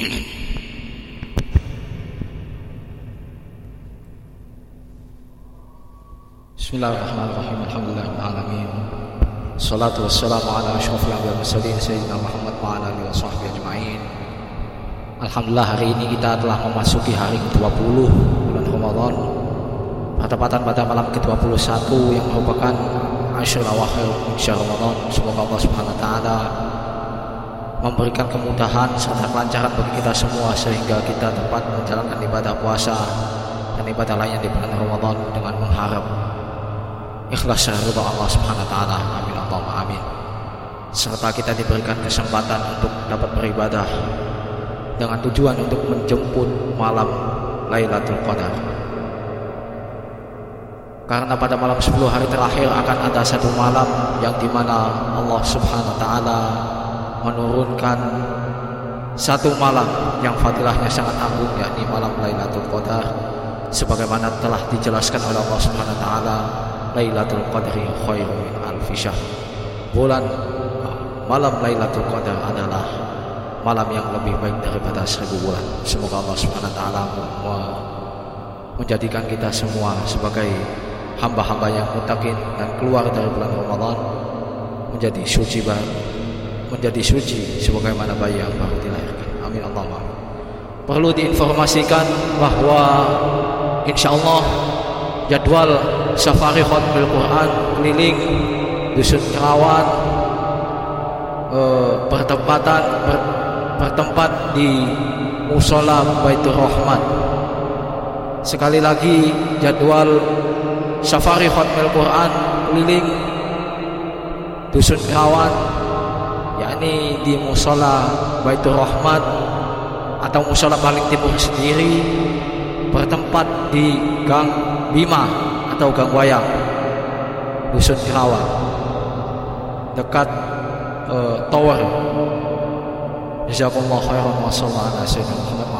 Bismillahirrahmanirrahim. Alhamdulillahirabbil Salatu wassalamu ala asyrafil anbiya'i mursalin sayyidina Muhammad wa ala alihi washabbihi ajmain. Alhamdulillah hari ini kita telah memasuki hari ke-20 bulan Ramadan. Bertepatan pada malam ke-21 yang merupakan Asyur awakhir syahr Ramadan. Semoga Allah Subhanahu wa taala memberikan kemudahan serta kelancaran bagi kita semua sehingga kita dapat menjalankan ibadah puasa dan ibadah lainnya di bulan Ramadan dengan mengharap ikhlas ridha Allah Subhanahu wa taala. Amin Allahumma amin. Serta kita diberikan kesempatan untuk dapat beribadah dengan tujuan untuk menjemput malam Lailatul Qadar. Karena pada malam 10 hari terakhir akan ada satu malam yang di mana Allah Subhanahu wa taala menurunkan satu malam yang fadilahnya sangat agung yakni malam Lailatul Qadar sebagaimana telah dijelaskan oleh Allah Subhanahu wa taala Lailatul Qadri khairu min alfi. Bulan malam Lailatul Qadar adalah malam yang lebih baik daripada seribu bulan. Semoga Allah Subhanahu wa taala menjadikan kita semua sebagai hamba-hamba yang mutakin dan keluar dari bulan Ramadan menjadi suci baru menjadi suci sebagaimana bayi yang baru dilahirkan. Amin Allahumma. Perlu diinformasikan bahwa insya Allah jadwal safari khutbah Quran keliling dusun Kerawan eh, bertempatan ber, bertempat di musola Baitur Rahman sekali lagi jadwal safari khutbah Quran keliling dusun Kerawan yakni di musola Baitur Rahman atau musola Balik Timur sendiri bertempat di Gang Bima atau Gang Wayang Dusun Kerawan dekat uh, tower. Jazakumullah khairan wa sallallahu ala sayyidina Muhammad. wa ala alihi wasallam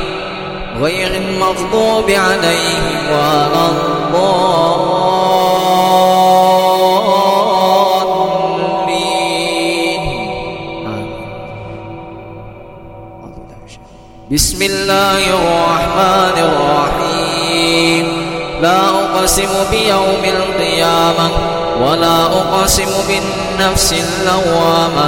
غير المغضوب عليهم ولا الضالين. بسم الله الرحمن الرحيم. لا أقسم بيوم القيامة ولا أقسم بالنفس اللوامة.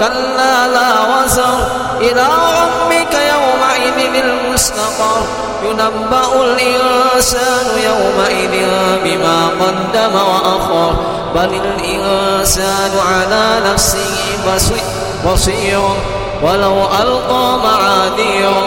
كلا لا وزر إلى ربك يومئذ المستقر. ينبأ الإنسان يومئذ بما قدم وأخر. بل الإنسان على نفسه بصير. ولو ألقى معاذيره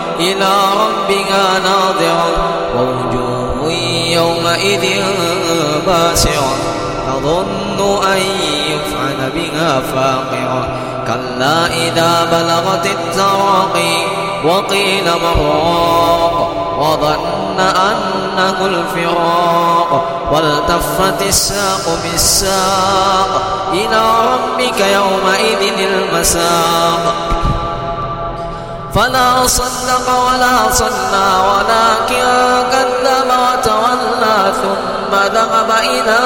إلى ربها ناظرة ووجوه يومئذ باسرة تظن أن يفعل بها فاقرة كلا إذا بلغت التراقي وقيل مراق وظن أنه الفراق. والتفت الساق بالساق. إلى ربك يومئذ المساق. فلا صدق ولا صلى ولكن كذب وتولى ثم ذهب إلى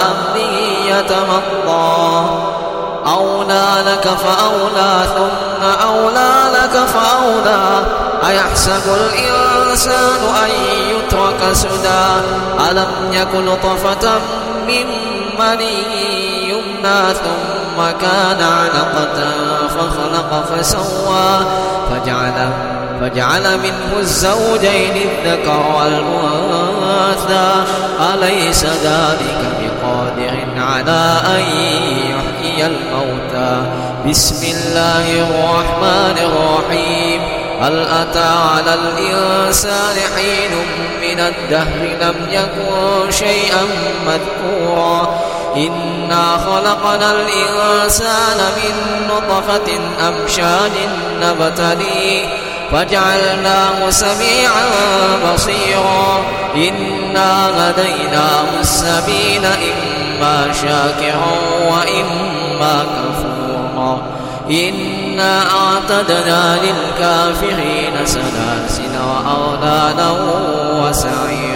أهله يتمطى أولى لك فأولى ثم أولى لك فأولى. أيحسب الإنسان أن يترك سدى؟ ألم يكن طفة من مني يمنى ثم كان علقة فخلق فسوى فجعل فجعل منه الزوجين الذكر والأنثى. أليس ذلك بقادر على أن يحيي الموتى؟ بسم الله الرحمن الرحيم. هل أتى على الإنسان حين من الدهر لم يكن شيئا مذكورا؟ إنا خلقنا الإنسان من نطفة أمشاج نبتليه فجعلناه سميعا بصيرا إنا هديناه السبيل إما شاكرا وإما كفورا إنا أعتدنا للكافرين سلاسل وأغلالا وسعيرا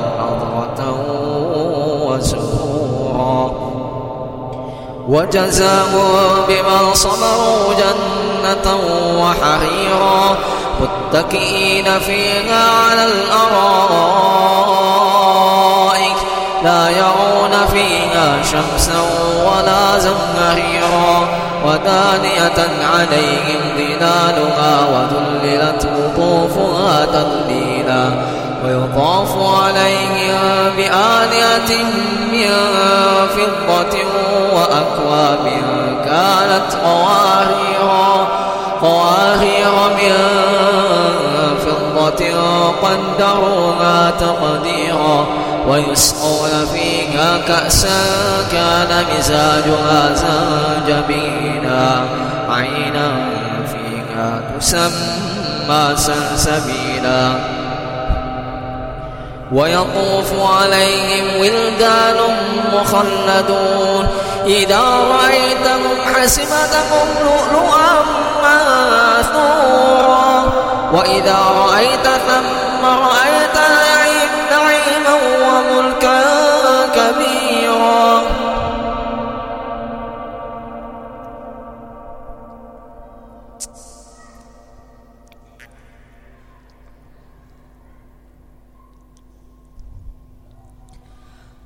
وجزاهم بما صبروا جنة وحريرا متكئين فيها على الأرائك لا يرون فيها شمسا ولا زمهريرا ودانية عليهم ظلالها وذللت قطوفها تذليلا ويطاف عليهم بآلية من فضة وأكواب كانت قواهيرا قواهير من فضة قدروها تقديرا ويسقون فيها كأسا كان مزاجها زنجبيلا عينا فيها تسمى سلسبيلا ويطوف عليهم ولدان مخلدون. إذا رأيتهم حسبتهم لؤلؤا منثورا وإذا رأيت ثم رأيت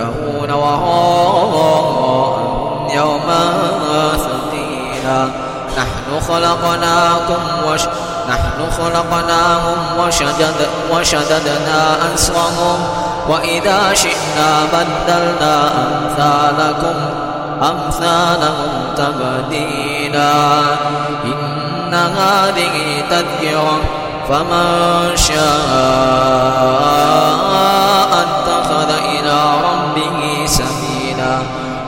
ويذرون وراءهم يوما ثقيلا نحن خلقناكم وش نحن خلقناهم وشدد وشددنا أسرهم وإذا شئنا بدلنا أمثالكم أمثالهم تبديلا. إن هذه تذكرة فمن شاء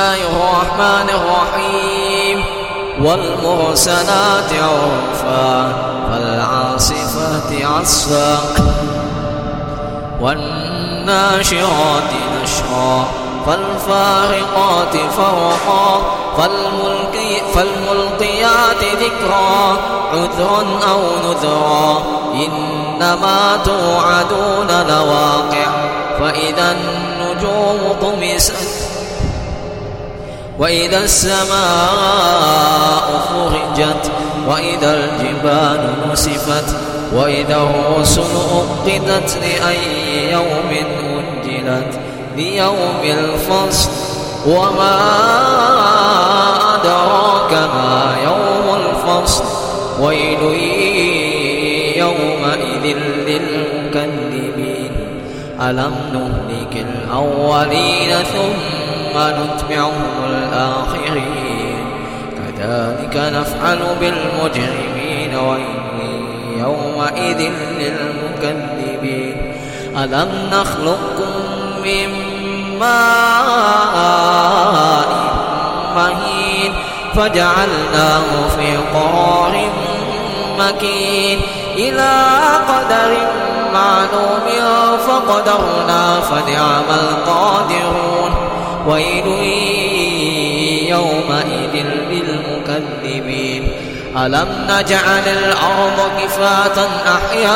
الله الرحمن الرحيم. والمرسلات عرفا فالعاصفات عصفا والناشرات نشرا فالفارقات فرقا فالملقي فالملقيات ذكرا عذرا أو نذرا إنما توعدون لواقع فإذا النجوم طمست وإذا السماء فرجت وإذا الجبال نسفت وإذا الرسل أقدت لأي يوم أجلت ليوم الفصل. وما أدراك ما يوم الفصل. ويل يومئذ للمكذبين. ألم نهلك الأولين ثم نتبعهم الآخرين. كذلك نفعل بالمجرمين ويل يومئذ للمكذبين. ألم نخلقكم من ماء مهين فجعلناه في قرار مكين. إلى قدر معلوم فقدرنا فنعم القادرون. ويل يومئذ للمكذبين. ألم نجعل الأرض كفاة أحياء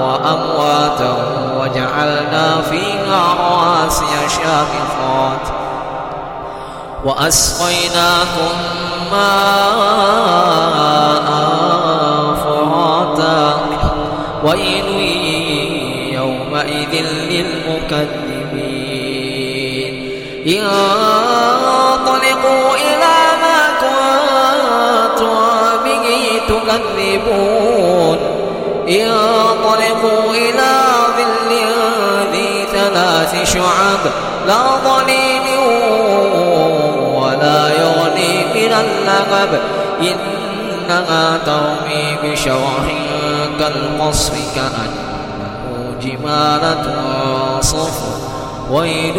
وأمواتا وجعلنا فيها رواسي شامخات وأسقيناكم ماء فراتا. ويل يومئذ للمكذبين. انطلقوا إلى ما كنتم به تكذبون. انطلقوا إلى ظل ذي ثلاث شعب لا ظليل ولا يغني من اللهب إنها ترمي بشرح كالقصر كأنه جمالة صفر. ويل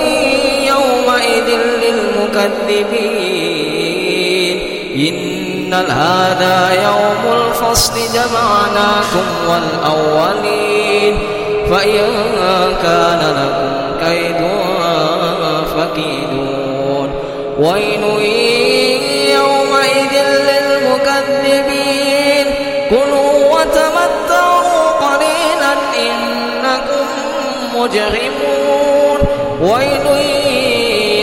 للمكذبين إن هذا يوم الفصل جمعناكم والأولين. فإن كان لكم كيد فكيدون. ويل يومئذ للمكذبين. كلوا وتمتعوا قليلا إنكم مجرمون. ويل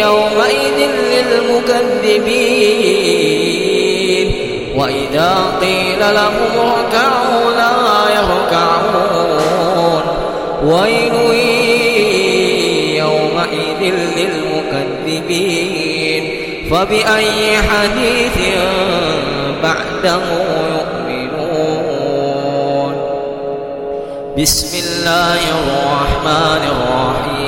يومئذ للمكذبين. وإذا قيل لهم اركعوا لا يركعون. ويل للمكذبين. فبأي حديث بعده يؤمنون؟ بسم الله الرحمن الرحيم.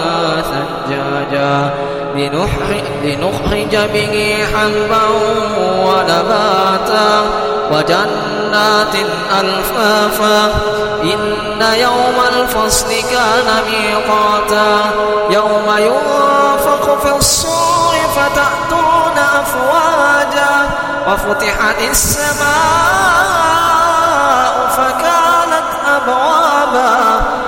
لنخرج به حبا ونباتا وجنات ألفافا. إن يوم الفصل كان ميقاتا. يوم ينفق في الصور فتأتون أفواجا. وفتحت السماء فكانت أبوابا.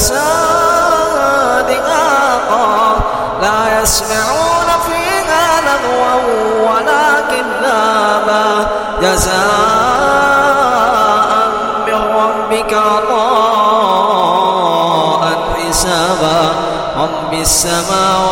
وكأسا دقاقا لا يسمعون فيها لغوا ولا كذابا جزاء من ربك عطاء حسابا. رب السماوات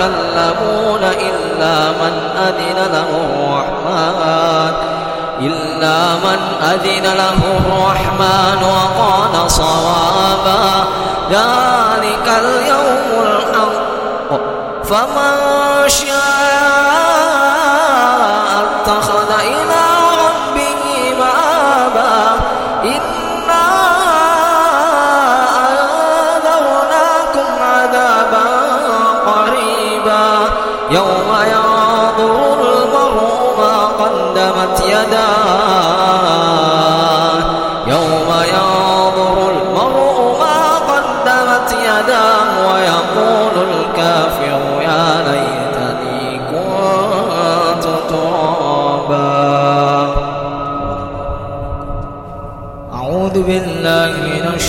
يتكلمون إلا من أذن له الرحمن. إلا من أذن له الرحمن وقال صوابا. ذلك اليوم الحق. فمن شاء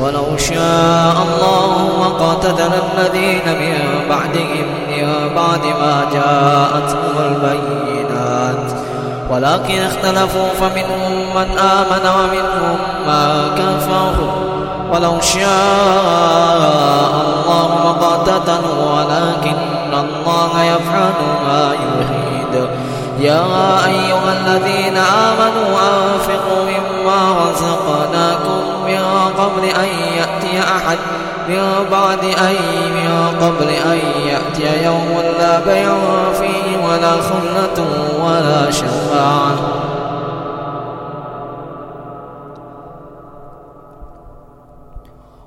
ولو شاء الله ما قتتل الذين من بعدهم من بعد ما جاءتهم البينات. ولكن اختلفوا فمنهم من آمن ومنهم ما كفر ولو شاء الله ما قتتلوا ولكن الله يفعل ما يريد. يا أيها الذين آمنوا أنفقوا مما رزقناكم من قبل أن يأتي أحد من بعد أن من قبل أن يأتي يوم لا بيع فيه ولا خلة ولا شفاعة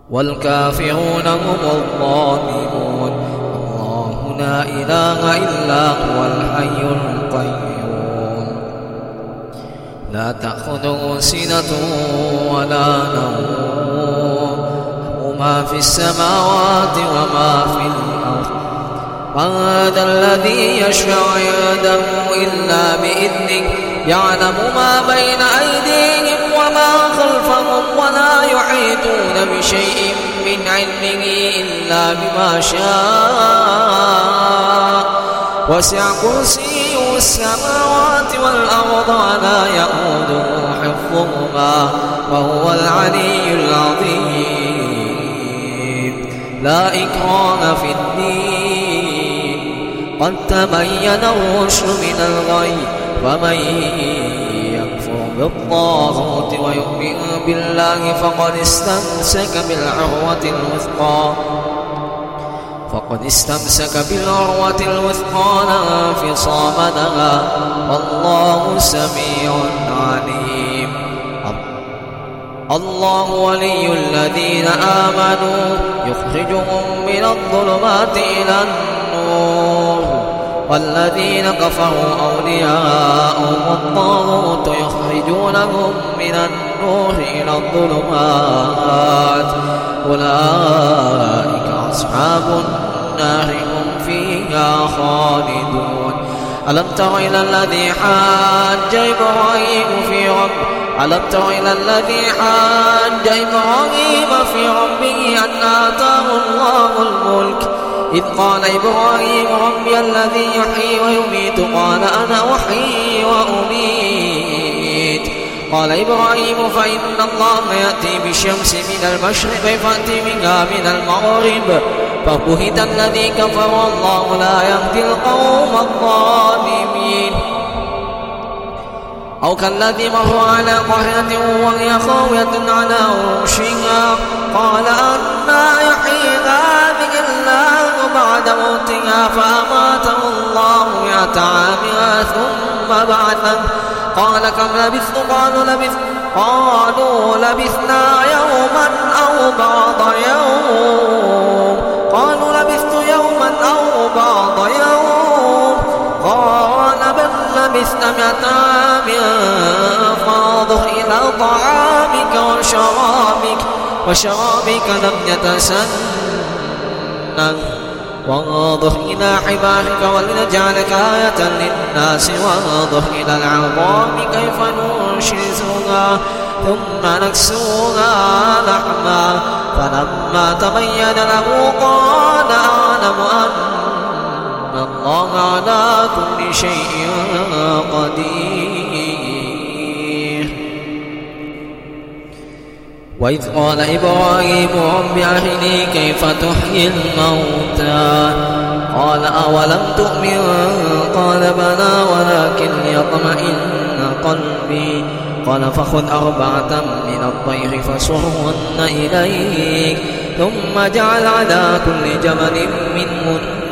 والكافرون هم الظالمون. الله لا إله إلا هو الحي القيوم. لا تأخذه سنة ولا نوم. ما في السماوات وما في الأرض. هذا الذي يشفع عنده إلا بإذنه. يعلم ما بين أيديهم وما خلفهم ولا يحيطون بشيء من علمه إلا بما شاء. وسع كرسيه السماوات والأرض ولا يؤوده حفظهما. وهو العلي العظيم. لا إكرام في الدين. قد تبين الرشد من الغي فمن بالطاغوت ويؤمن بالله فقد استمسك بالعروة الوثقى. فقد استمسك بالعروة الوثقى لا انفصام لها. والله سميع عليم. الله ولي الذين آمنوا يخرجهم من الظلمات إلى النور والذين كفروا أولياءهم الطاغوت يخرجونهم من النور إلى الظلمات. أولئك أصحاب النار هم فيها خالدون. ألم تر إلى الذي حاج إبراهيم في ربه ألم تر إلى الذي حاج إبراهيم في ربه أن آتاه الله الملك. إذ قال إبراهيم ربي الذي يحيي ويميت قال أنا أحيي وأميت. قال إبراهيم فإن الله يأتي بالشمس من المشرق فأتي منها من المغرب. فبهت الذي كفر الله لا يهدي القوم الظالمين. أو كالذي مر على قرية وهي خاوية على عروشها قال أنا يحيي هذه الله بعد موتها فأماته الله مئة عام ثم بعثه. قال كم لبثت؟ قالوا لبث قالوا لبثنا يوما أو بعض يوم. بل لبثت مئة عام فانظر إلى طعامك وشرابك وشرابك لم يتسنن. وانظر إلى حمارك ولنجعلك آية للناس. وانظر إلى العظام كيف ننشزها ثم نكسوها لحما فلما تبين له قال أعلم أن الله على كل شيء قدير. وإذ قال إبراهيم رب أرني كيف تحيي الموتى؟ قال أولم تؤمن؟ قال بلى ولكن ليطمئن قلبي. قال فخذ أربعة من الطير فصرهن إليك ثم اجعل على كل جبل منهن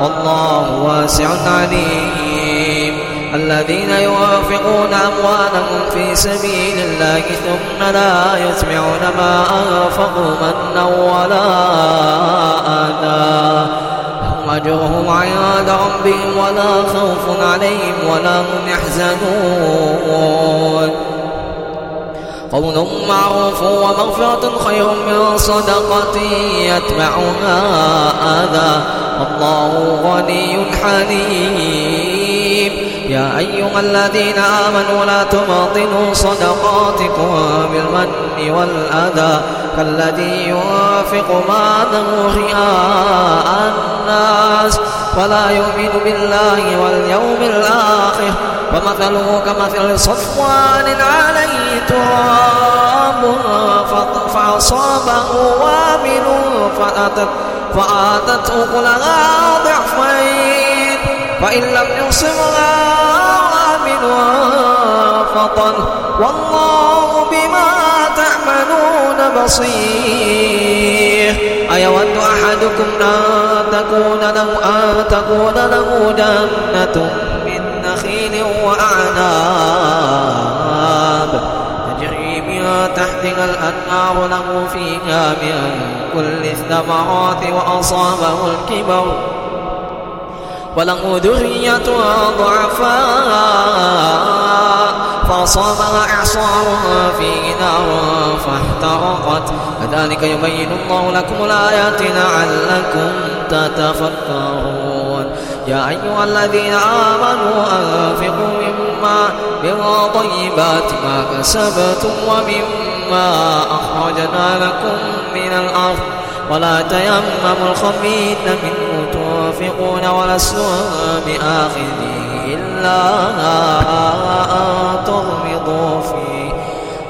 والله واسع عليم. الذين ينفقون أموالهم في سبيل الله ثم لا يتبعون ما أنفقوا منا ولا آذى. هم أجرهم عند ربهم ولا خوف عليهم ولا هم يحزنون. قول معروف ومغفرة خير من صدقة يتبعها آذى. والله غني حليم رقيب يا أيها الذين آمنوا لا تبطلوا صدقاتكم بالمن والأذى. كالذي ينفق ماله رئاء الناس ولا يؤمن بالله واليوم الآخر. ومثله كمثل صفوان عليه تراب فأصابه وابل فأتت فآتته كلها ضعفين. فإن لم يصبها وابل فطل والله بما تعملون بصير. أيود أحدكم أن تكون له أن تكون له جنة من نخيل وأعناب تجري من تحتها الأنهار له فيها من كل الثمرات وأصابه الكبر وله ذرية ضعفاء فأصابها إعصار فيه نار فاحترقت. كذلك يبين الله لكم الآيات لعلكم تتفكرون. يا أيها الذين آمنوا أنفقوا مما من طيبات ما كسبتم ومما أخرجنا لكم من الأرض. ولا تيمموا الخبيث منه تنفقون ولستم بآخذه إلا أن تغمضوا فيه.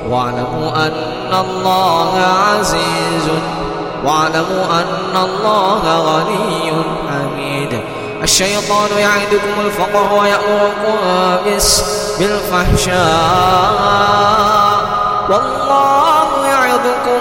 واعلموا أن الله عزيز واعلموا أن الله غني حميد. الشيطان يعدكم الفقر ويأمركم بالفحشاء. والله يعظكم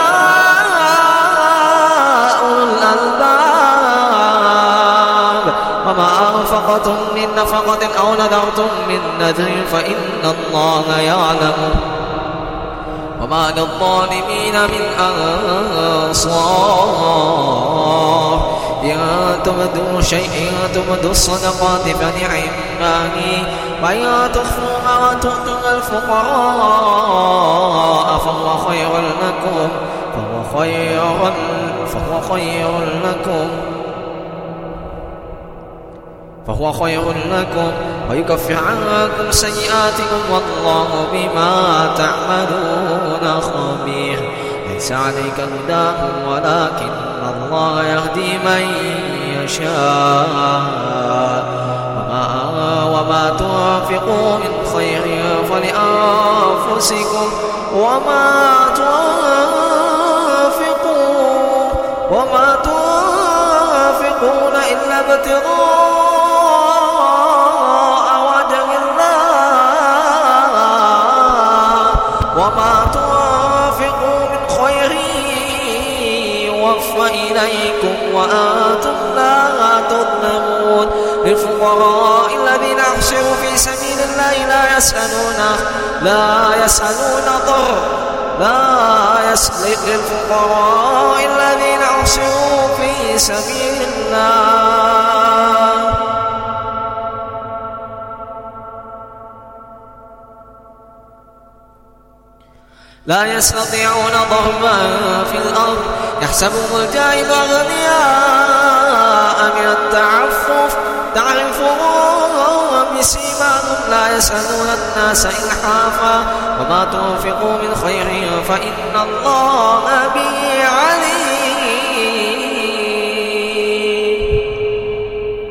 أنفقتم من نفقة أو نذرتم من نذر فإن الله يعلم. وما للظالمين من أنصار. إن تبدوا شيء تبدوا الصدقات فنعماه وإن تخفوها وتؤتوا الفقراء فهو خير لكم. فهو خير فهو خير لكم. فهو خير لكم ويكفر عنكم سيئاتكم والله بما تعملون خبير. ليس عليك هداهم ولكن الله يهدي من يشاء. وما, وما تنفقوا من خير فلأنفسكم وما تنفقوا وما تنفقون إلا ابتغاء إليكم وأنتم لا تظلمون للفقراء الذين أحسروا في سبيل الله لا يسألون لا يسألون ضر لا يسأل للفقراء الذين أحسروا في سبيل الله. لا يستطيعون ضربا في الأرض. يحسبهم الجاهل أغنياء من التعفف. تعرفهم بسيماهم. لا يسألون الناس إلحافا. وما تنفقوا من خير فإن الله به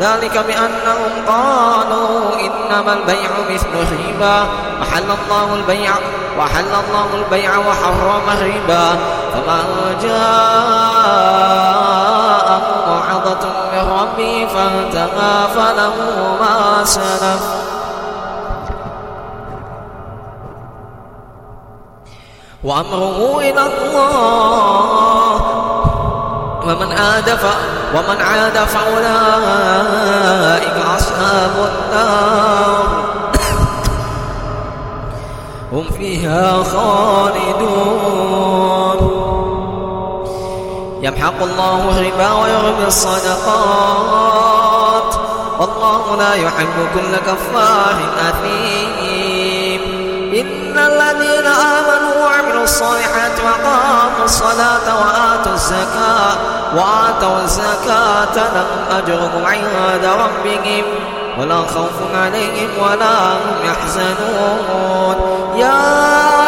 ذلك بأنهم قالوا إنما البيع مثل الربا وحل الله البيع وحل الله البيع وحرم الربا. فمن جاءه موعظة من ربه انتهى فله ما سلف. وأمره إلى الله ومن عاد ف... ومن عاد فأولئك أصحاب النار. هم فيها خالدون. يمحق الله الربا ويربي الصدقات. والله لا يحب كل كفار أثيم. إن الذين آمنوا الصالحات وقاموا الصلاة وآتوا الزكاة وآتوا الزكاة لهم أجرهم عند ربهم ولا خوف عليهم ولا هم يحزنون. يا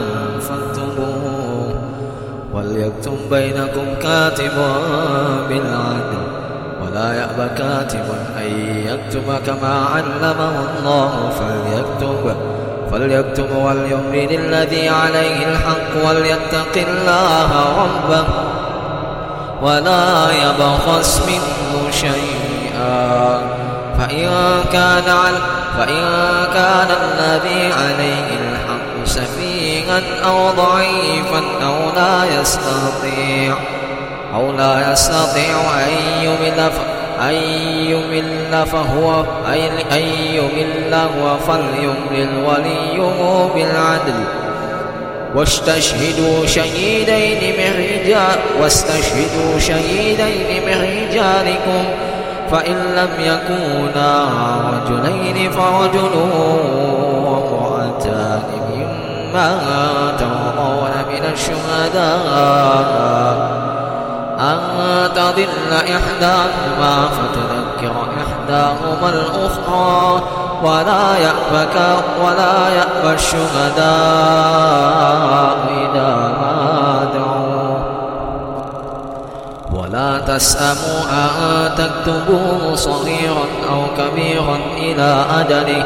وليكتب بينكم كاتب بالعدل ولا يأبى كاتب أن يكتب كما علمه الله. فليكتب فليكتب وليؤمن الذي عليه الحق وليتق الله ربه ولا يبخس منه شيئا. فإن كان فإن كان الذي عليه الحق أو ضعيفا أو لا يستطيع أو لا يستطيع أن يمل أن يمل فهو أن يمل هو فليملل وليه بالعدل. واستشهدوا شهيدين من رجال واستشهدوا شهيدين من رجالكم فإن لم يكونا رجلين فرجل وامرأتان. مما ترضون من الشهداء. أن تضل إحداهما فتذكر إحداهما الأخرى ولا يأبك ولا يأبى الشهداء إذا ما دعوا. ولا تسأموا أن تكتبوه صغيرا أو كبيرا إلى أجله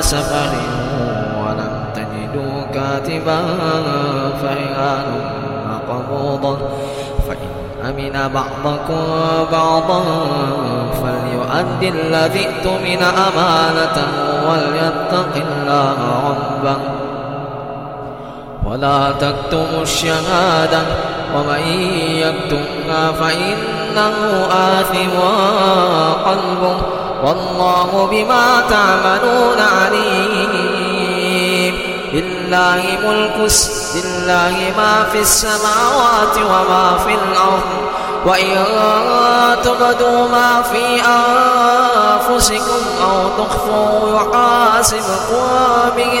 سفر ولم تجدوا كاتبا فرهان مربوطا فإن أمن بعضكم بعضا فليؤدي الذي اؤتمن أمانته وليتق الله ربه. ولا تكتموا الشهادة ومن يكتمها فإنه آثم قلبه. والله بما تعملون عليم. لله ملك لله ما في السماوات وما في الأرض. وإن تبدوا ما في أنفسكم أو تخفوا يحاسبكم به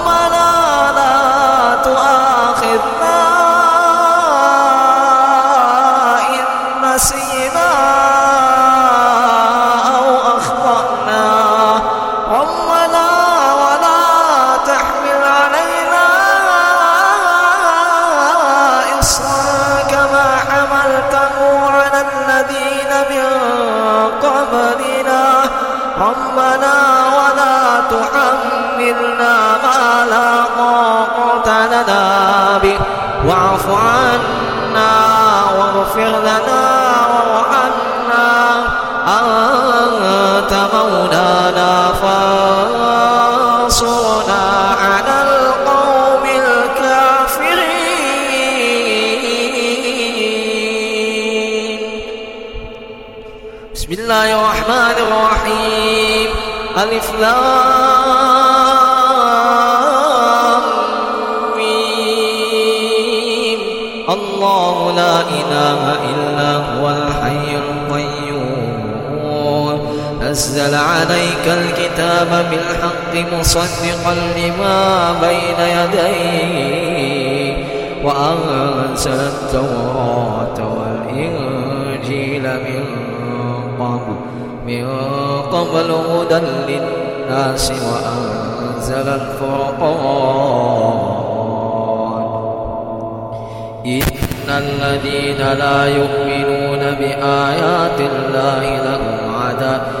لنا به واعف عنا واغفر لنا نزل عليك الكتاب بالحق مصدقا لما بين يديه وأنزل التوراة والإنجيل من قبل من قبل هدى للناس وأنزل الفرقان. إن الذين لا يؤمنون بآيات الله لهم عذاب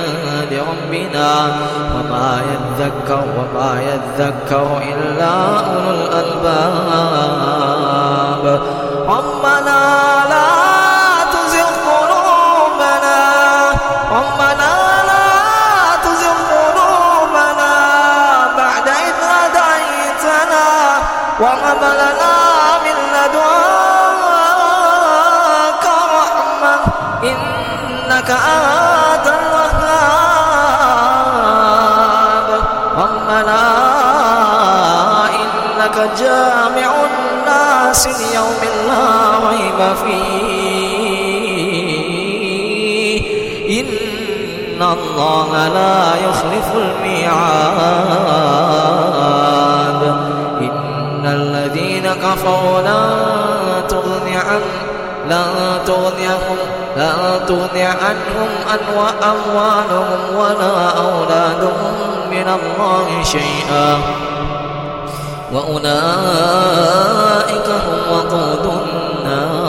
ربنا وما يذكر وما يذكر إلا أولو الألباب ربنا جامع الناس ليوم لا ريب فيه. إن الله لا يخلف الميعاد. إن الذين كفروا لن تغني عن لن تغنيهم لن تغني عنهم أموالهم ولا أولادهم من الله شيئا. وأولئك هم وقود النار.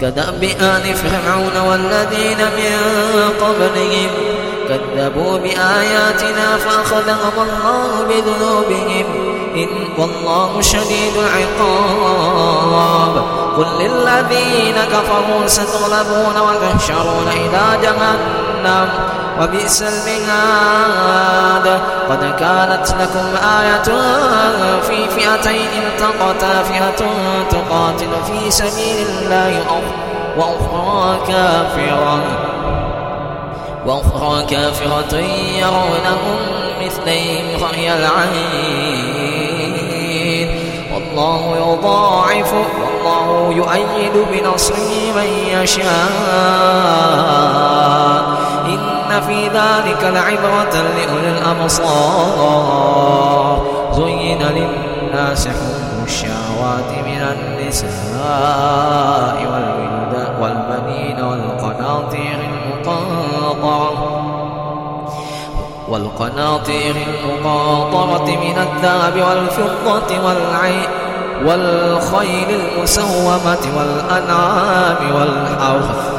كدأب آل فرعون والذين من قبلهم كذبوا بآياتنا فأخذهم الله بذنوبهم. إن والله شديد العقاب. قل للذين كفروا ستغلبون وتحشرون إلى جهنم. وبئس المهاد. قد كانت لكم آية في فئتين التقتا فئة تقاتل في سبيل الله وأخرى كافرة وأخرى كافرة يرونهم مثليهم رأي العين. والله يضاعف والله يؤيد بنصره من يشاء. إن في ذلك لعبرة لأولي الأبصار. زين للناس حب الشهوات من النساء والبنين والقناطير المقنطرة والقناطير المقاطرة من الذهب والفضة والعين والخيل المسومة والأنعام والحرث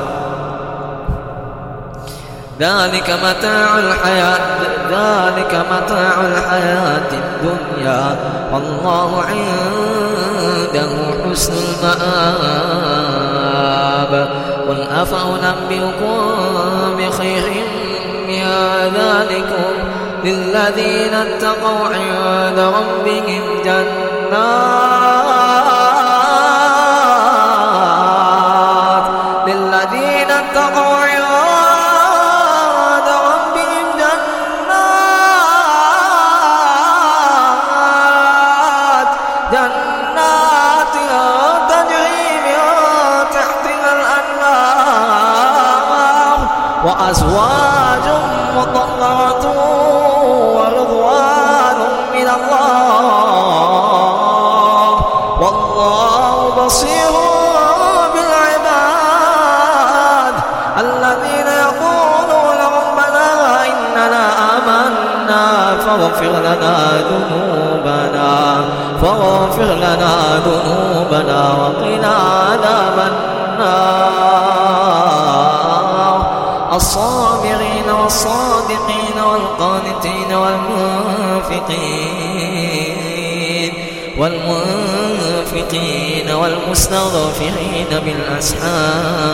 ذلك متاع الحياة ذلك متاع الحياة الدنيا. والله عنده حسن المآب. قل أفأنبئكم بخير من ذلكم؟ للذين اتقوا عند ربهم جنات না فاغفر لنا ذنوبنا فاغفر لنا ذنوبنا وقنا عذاب النار. الصابرين والصادقين والقانتين والمنفقين والمنفقين والمستغفرين بالأسحار.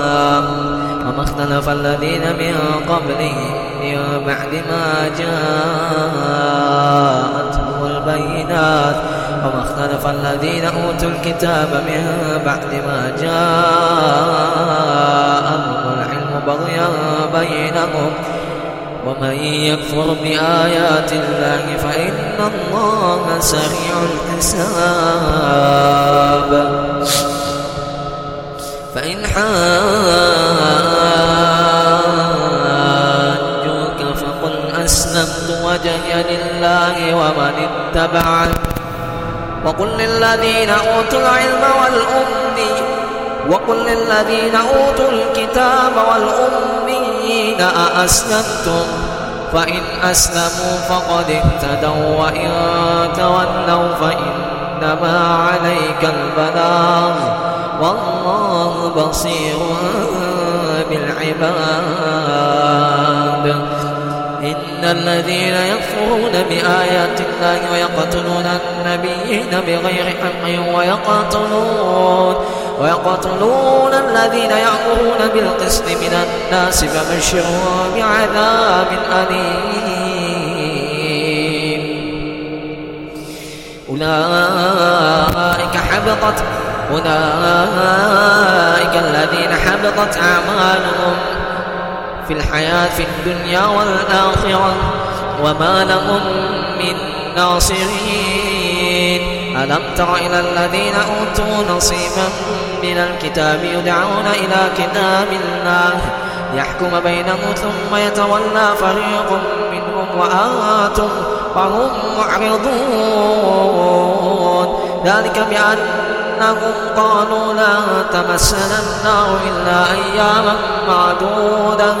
وما اختلف الذين من قبلهم من بعد ما جاءتهم البينات وما اختلف الذين أوتوا الكتاب من بعد ما جاءهم العلم بغيا بينهم ومن يكفر بآيات الله فإن الله سريع الحساب. فإن حاجوك لله ومن اتبعني وقل للذين أوتوا العلم والأمي وقل للذين أوتوا الكتاب والأميين أأسلمتم؟ فإن أسلموا فقد اهتدوا وإن تولوا فإنما عليك البلاغ. والله بصير بالعباد. إن الذين يكفرون بآيات الله ويقتلون النبيين بغير حق ويقتلون ويقتلون الذين يأمرون بالقسط من الناس فبشروا بعذاب أليم. أولئك حبطت أولئك الذين حبطت أعمالهم في الحياة الدنيا والآخرة وما لهم من ناصرين. ألم تر إلى الذين أوتوا نصيبا من الكتاب يدعون إلى كتاب الله يحكم بينهم ثم يتولى فريق منهم وآتوا وهم معرضون. ذلك بأنهم قالوا لا تمسنا النار إلا أياما معدودة.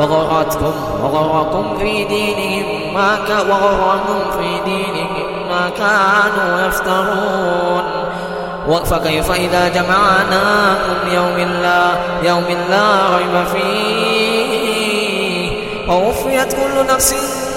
وغرتكم وغركم في دينهم ما وغرهم في دينهم ما كانوا يفترون. فكيف إذا جمعناكم يوم لا يوم لا ريب فيه؟ ووفيت كل نفس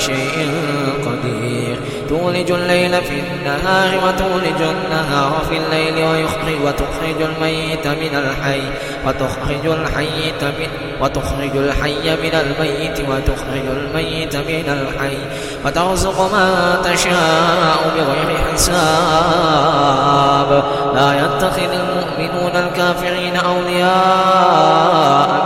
شيء قدير. تولج الليل في النهار وتولج النهار في الليل ويخرج وتخرج الميت من الحي وتخرج الحي من وتخرج الحي من الميت وتخرج الميت من الحي وترزق ما تشاء بغير حساب. لا يتخذ المؤمنون الكافرين أولياء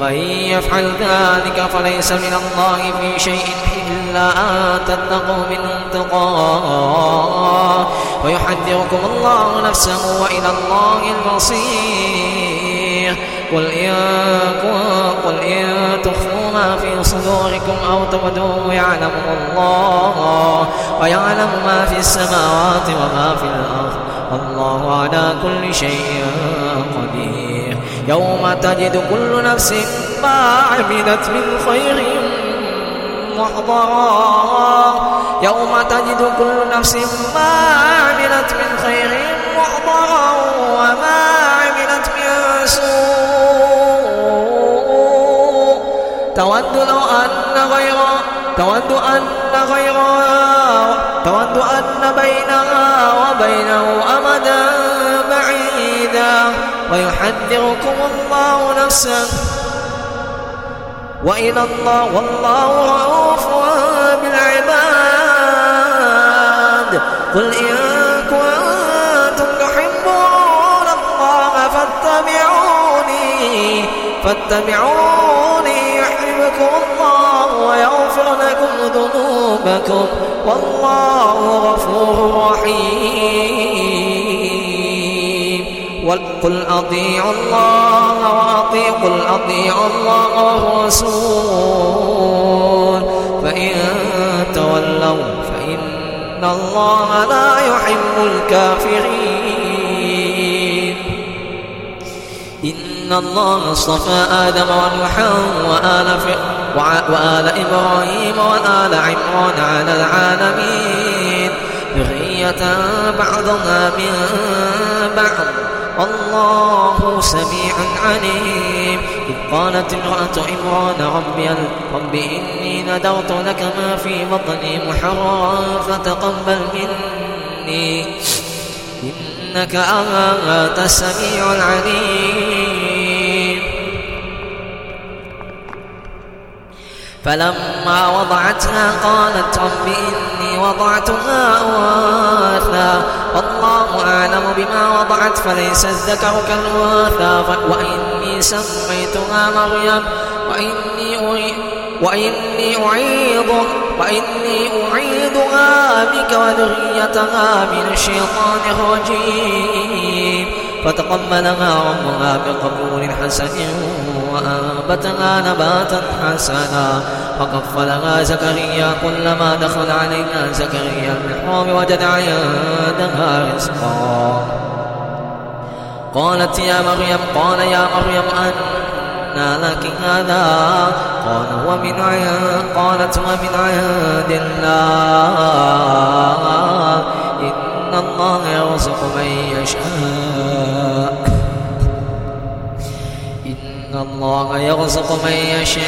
ومن يفعل ذلك فليس من الله في شيء إلا أن تتقوا منهم تقاه ويحذركم الله نفسه وإلى الله المصير قل إن, قل إن تخفوا ما في صدوركم أو تبدوه يعلمه الله ويعلم ما في السماوات وما في الأرض الله على كل شيء قدير يوم تجد كل نفس ما عملت من خير محضرا يوم تجد كل نفس ما عملت من خير محضرا وما عملت من سوء. تود لو أن غير تود أن غير تود أن بينها وبينه أمدا بعيدا. ويحذركم الله نفسه. وإلى الله والله رؤوف بالعباد. قل إن كنتم تحبون الله فاتبعوني فاتبعوني يحببكم الله ويغفر لكم ذنوبكم. والله غفور رحيم. قل أطيعوا الله وأطيعوا قل أطيعوا الله والرسول. فإن تولوا فإن الله لا يحب الكافرين. إن الله اصطفى آدم ونوحا وآل, وآل إبراهيم وآل عمران على العالمين. ذرية بعضها من بعض. والله سميع عليم. إذ قالت امرأة عمران ربي رب إني ندرت لك ما في بطني محررا فتقبل مني. إنك أنت السميع العليم. فلما وضعتها قالت رب إني وضعتها أنثى والله أعلم بما وضعت فليس الذكر كالأنثى وإني سميتها مريم وإني وإني أعيد وإني أعيدها بك وذريتها من الشيطان الرجيم. فتقبلها ربها بقبول حسن وأنبتها نباتا حسنا فقفلها زكريا كلما دخل عليها زكريا المحراب وجد عندها رزقا. قالت يا مريم قال يا مريم أنى لك هذا؟ قال هو من عند قالت هو من عند الله. الله يرزق من يشاء. إن الله يرزق من يشاء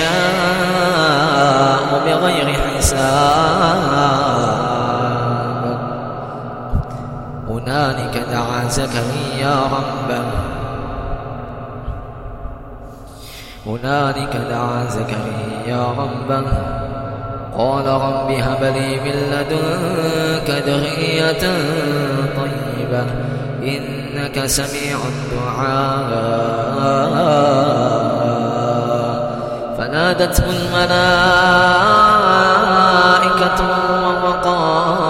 بغير حساب. هنالك دعا زكريا ربه. هنالك دعا زكريا ربه. قال رب هب لي من لدنك ذرية طيبة إنك سميع الدعاء. فنادته الملائكة وهو قائما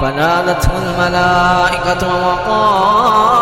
فنادته الملائكة وهو قائما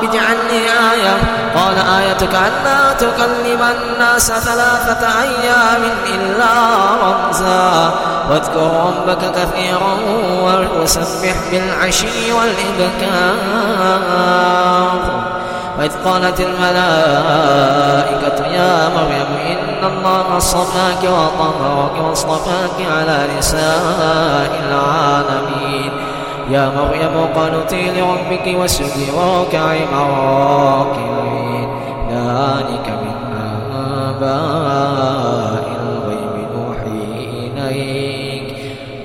رب اجعل لي آية. قال آيتك ألا تكلم الناس ثلاثة أيام إلا رمزا. واذكر ربك كثيرا وسبح بالعشي والإبكار. وإذ قالت الملائكة يا مريم إن الله اصطفاك وطهرك واصطفاك على نساء العالمين. يا مريم قنتي لربك واسجدي واركعي مع الراكعين ذلك من آباء الغيب نوحي إليك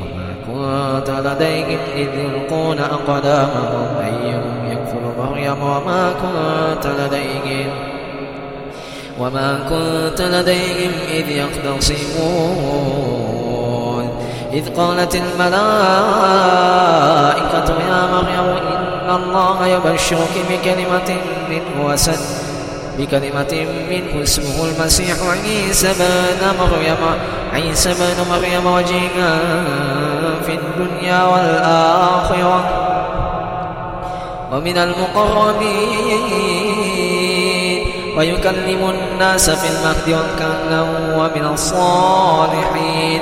وما كنت لديهم إذ يلقون أقدامهم أيهم يكفر مريم وما كنت لديهم وما كنت لديهم إذ يختصمون. إذ قالت الملائكة يا مريم إن الله يبشرك بكلمة منه وسد بكلمة منه اسمه المسيح عيسى بن مريم. عيسى بن مريم وجيها في الدنيا والآخرة. ومن المقربين ويكلم الناس في المهد وكهلا ومن الصالحين.